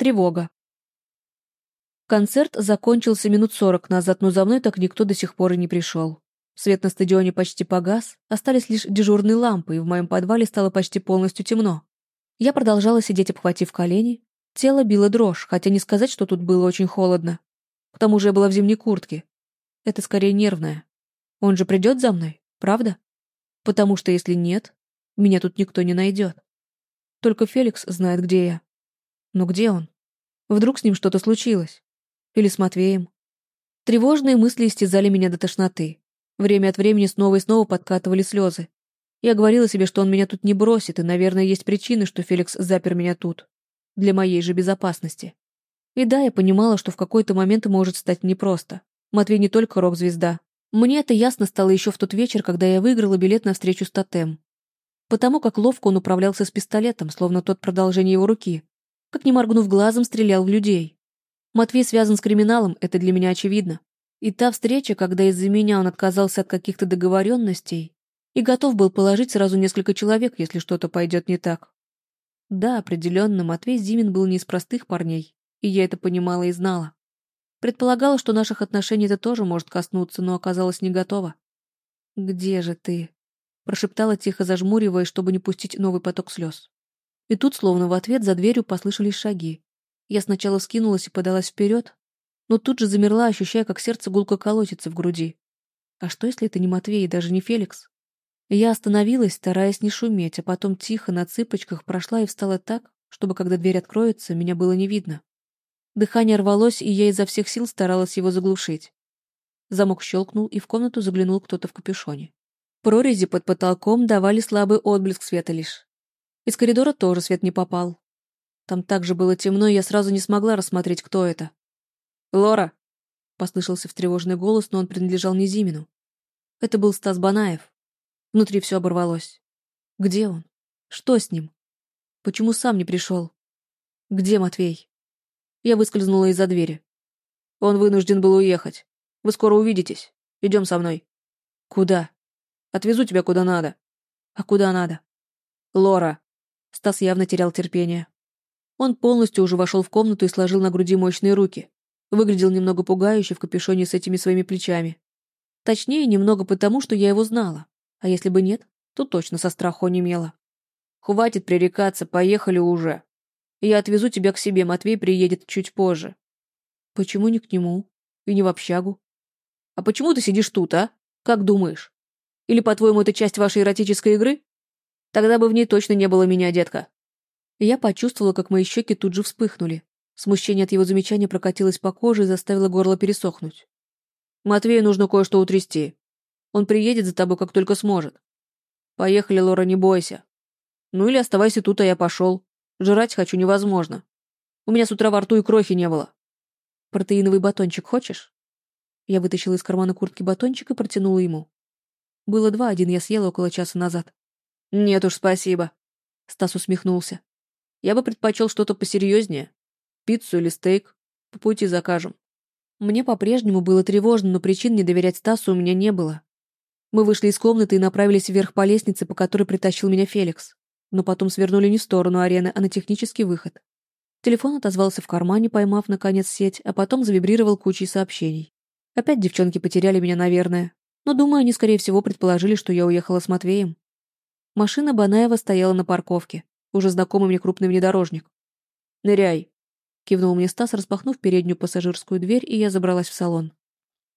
Тревога. Концерт закончился минут сорок назад, но за мной так никто до сих пор и не пришел. Свет на стадионе почти погас, остались лишь дежурные лампы, и в моем подвале стало почти полностью темно. Я продолжала сидеть, обхватив колени. Тело било дрожь, хотя не сказать, что тут было очень холодно. К тому же я была в зимней куртке. Это скорее нервное. Он же придет за мной, правда? Потому что если нет, меня тут никто не найдет. Только Феликс знает, где я. Но где он? Вдруг с ним что-то случилось? Или с Матвеем? Тревожные мысли истязали меня до тошноты. Время от времени снова и снова подкатывали слезы. Я говорила себе, что он меня тут не бросит, и, наверное, есть причины, что Феликс запер меня тут. Для моей же безопасности. И да, я понимала, что в какой-то момент может стать непросто. Матвей не только рок-звезда. Мне это ясно стало еще в тот вечер, когда я выиграла билет на встречу с Тотем. Потому как ловко он управлялся с пистолетом, словно тот продолжение его руки. Как не моргнув глазом, стрелял в людей. Матвей связан с криминалом, это для меня очевидно. И та встреча, когда из-за меня он отказался от каких-то договоренностей и готов был положить сразу несколько человек, если что-то пойдет не так. Да, определенно, Матвей Зимин был не из простых парней, и я это понимала и знала. Предполагала, что наших отношений это тоже может коснуться, но оказалась не готова. «Где же ты?» — прошептала тихо, зажмуриваясь, чтобы не пустить новый поток слез. И тут, словно в ответ, за дверью послышались шаги. Я сначала скинулась и подалась вперед, но тут же замерла, ощущая, как сердце гулко колотится в груди. А что, если это не Матвей и даже не Феликс? Я остановилась, стараясь не шуметь, а потом тихо на цыпочках прошла и встала так, чтобы, когда дверь откроется, меня было не видно. Дыхание рвалось, и я изо всех сил старалась его заглушить. Замок щелкнул, и в комнату заглянул кто-то в капюшоне. Прорези под потолком давали слабый отблеск света лишь. Из коридора тоже свет не попал. Там также было темно, и я сразу не смогла рассмотреть, кто это. «Лора!» — послышался встревоженный голос, но он принадлежал не Зимину. Это был Стас Банаев. Внутри все оборвалось. Где он? Что с ним? Почему сам не пришел? Где Матвей? Я выскользнула из-за двери. Он вынужден был уехать. Вы скоро увидитесь. Идем со мной. Куда? Отвезу тебя куда надо. А куда надо? Лора. Стас явно терял терпение. Он полностью уже вошел в комнату и сложил на груди мощные руки. Выглядел немного пугающе в капюшоне с этими своими плечами. Точнее, немного потому, что я его знала. А если бы нет, то точно со страху онемела. «Хватит пререкаться, поехали уже. Я отвезу тебя к себе, Матвей приедет чуть позже». «Почему не к нему? И не в общагу?» «А почему ты сидишь тут, а? Как думаешь? Или, по-твоему, это часть вашей эротической игры? Тогда бы в ней точно не было меня, детка». Я почувствовала, как мои щеки тут же вспыхнули. Смущение от его замечания прокатилось по коже и заставило горло пересохнуть. «Матвею нужно кое-что утрясти. Он приедет за тобой, как только сможет. Поехали, Лора, не бойся. Ну или оставайся тут, а я пошел. Жрать хочу невозможно. У меня с утра во рту и крохи не было. Протеиновый батончик хочешь? Я вытащила из кармана куртки батончик и протянула ему. Было два, один я съела около часа назад. Нет уж, спасибо. Стас усмехнулся. Я бы предпочел что-то посерьезнее. Пиццу или стейк. По пути закажем. Мне по-прежнему было тревожно, но причин не доверять Стасу у меня не было. Мы вышли из комнаты и направились вверх по лестнице, по которой притащил меня Феликс. Но потом свернули не в сторону арены, а на технический выход. Телефон отозвался в кармане, поймав, наконец, сеть, а потом завибрировал кучей сообщений. Опять девчонки потеряли меня, наверное. Но, думаю, они, скорее всего, предположили, что я уехала с Матвеем. Машина Банаева стояла на парковке. Уже знакомый мне крупный внедорожник. «Ныряй!» — кивнул мне Стас, распахнув переднюю пассажирскую дверь, и я забралась в салон.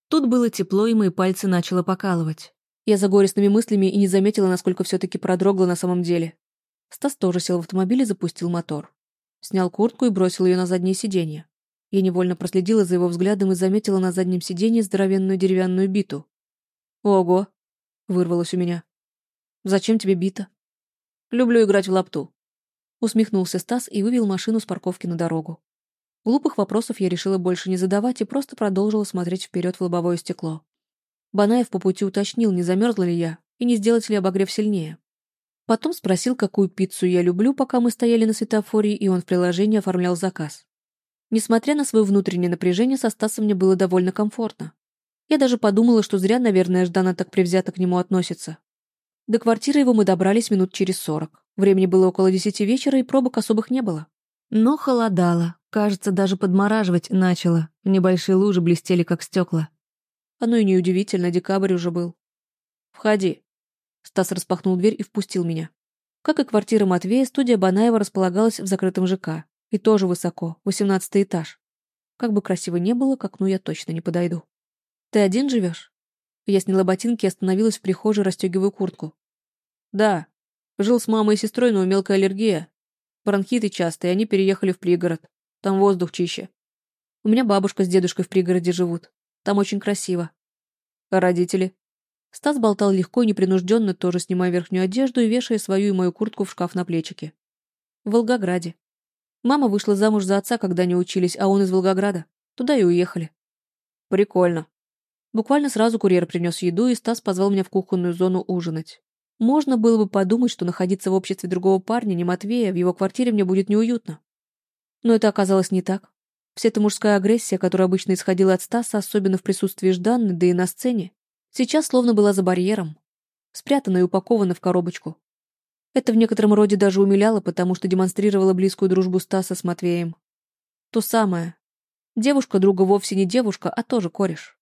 Тут было тепло, и мои пальцы начало покалывать. Я за горестными мыслями и не заметила, насколько все-таки продрогла на самом деле. Стас тоже сел в автомобиль и запустил мотор. Снял куртку и бросил ее на заднее сиденье. Я невольно проследила за его взглядом и заметила на заднем сиденье здоровенную деревянную биту. «Ого!» — вырвалось у меня. «Зачем тебе бита?» «Люблю играть в лапту», — усмехнулся Стас и вывел машину с парковки на дорогу. Глупых вопросов я решила больше не задавать и просто продолжила смотреть вперед в лобовое стекло. Банаев по пути уточнил, не замерзла ли я и не сделать ли обогрев сильнее. Потом спросил, какую пиццу я люблю, пока мы стояли на светофоре, и он в приложении оформлял заказ. Несмотря на свое внутреннее напряжение, со Стасом мне было довольно комфортно. Я даже подумала, что зря, наверное, Ждана так привзято к нему относится. До квартиры его мы добрались минут через сорок. Времени было около десяти вечера, и пробок особых не было. Но холодало, Кажется, даже подмораживать начало. Небольшие лужи блестели, как стекла. Оно и неудивительно, декабрь уже был. «Входи». Стас распахнул дверь и впустил меня. Как и квартира Матвея, студия Банаева располагалась в закрытом ЖК. И тоже высоко, восемнадцатый этаж. Как бы красиво не было, к окну я точно не подойду. «Ты один живешь?» Я сняла ботинки и остановилась в прихожей, расстегивая куртку. «Да. Жил с мамой и сестрой, но у мелкой аллергия. Бронхиты часто, и они переехали в пригород. Там воздух чище. У меня бабушка с дедушкой в пригороде живут. Там очень красиво. А родители?» Стас болтал легко и непринужденно, тоже снимая верхнюю одежду и вешая свою и мою куртку в шкаф на плечики. В Волгограде. Мама вышла замуж за отца, когда они учились, а он из Волгограда. Туда и уехали. Прикольно. Буквально сразу курьер принес еду, и Стас позвал меня в кухонную зону ужинать. Можно было бы подумать, что находиться в обществе другого парня, не Матвея, в его квартире мне будет неуютно. Но это оказалось не так. Вся эта мужская агрессия, которая обычно исходила от Стаса, особенно в присутствии Жданны, да и на сцене, сейчас словно была за барьером, спрятана и упакована в коробочку. Это в некотором роде даже умиляло, потому что демонстрировало близкую дружбу Стаса с Матвеем. То самое. Девушка друга вовсе не девушка, а тоже кореш.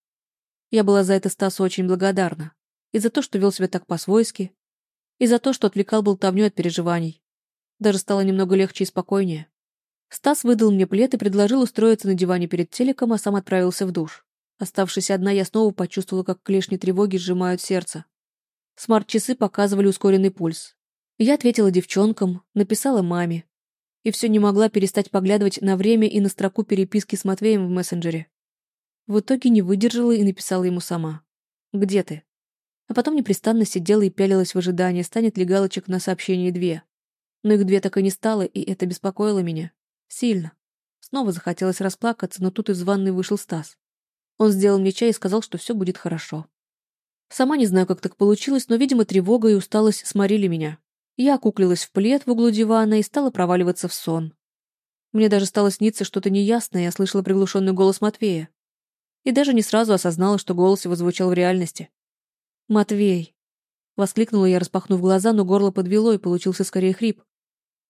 Я была за это Стасу очень благодарна. И за то, что вел себя так по-свойски, и за то, что отвлекал болтовню от переживаний. Даже стало немного легче и спокойнее. Стас выдал мне плед и предложил устроиться на диване перед телеком, а сам отправился в душ. Оставшись одна, я снова почувствовала, как клешни тревоги сжимают сердце. Смарт-часы показывали ускоренный пульс. Я ответила девчонкам, написала маме. И все не могла перестать поглядывать на время и на строку переписки с Матвеем в мессенджере. В итоге не выдержала и написала ему сама. «Где ты?» А потом непрестанно сидела и пялилась в ожидании, станет ли галочек на сообщении две. Но их две так и не стало, и это беспокоило меня. Сильно. Снова захотелось расплакаться, но тут из ванной вышел Стас. Он сделал мне чай и сказал, что все будет хорошо. Сама не знаю, как так получилось, но, видимо, тревога и усталость сморили меня. Я окуклилась в плед в углу дивана и стала проваливаться в сон. Мне даже стало сниться что-то неясное, я слышала приглушенный голос Матвея и даже не сразу осознала, что голос его звучал в реальности. «Матвей!» — воскликнула я, распахнув глаза, но горло подвело, и получился скорее хрип.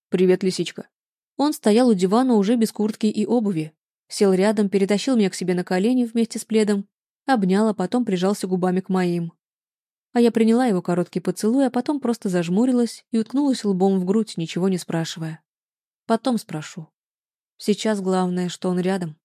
«Привет, лисичка!» Он стоял у дивана уже без куртки и обуви, сел рядом, перетащил меня к себе на колени вместе с пледом, обнял, а потом прижался губами к моим. А я приняла его короткий поцелуй, а потом просто зажмурилась и уткнулась лбом в грудь, ничего не спрашивая. Потом спрошу. Сейчас главное, что он рядом.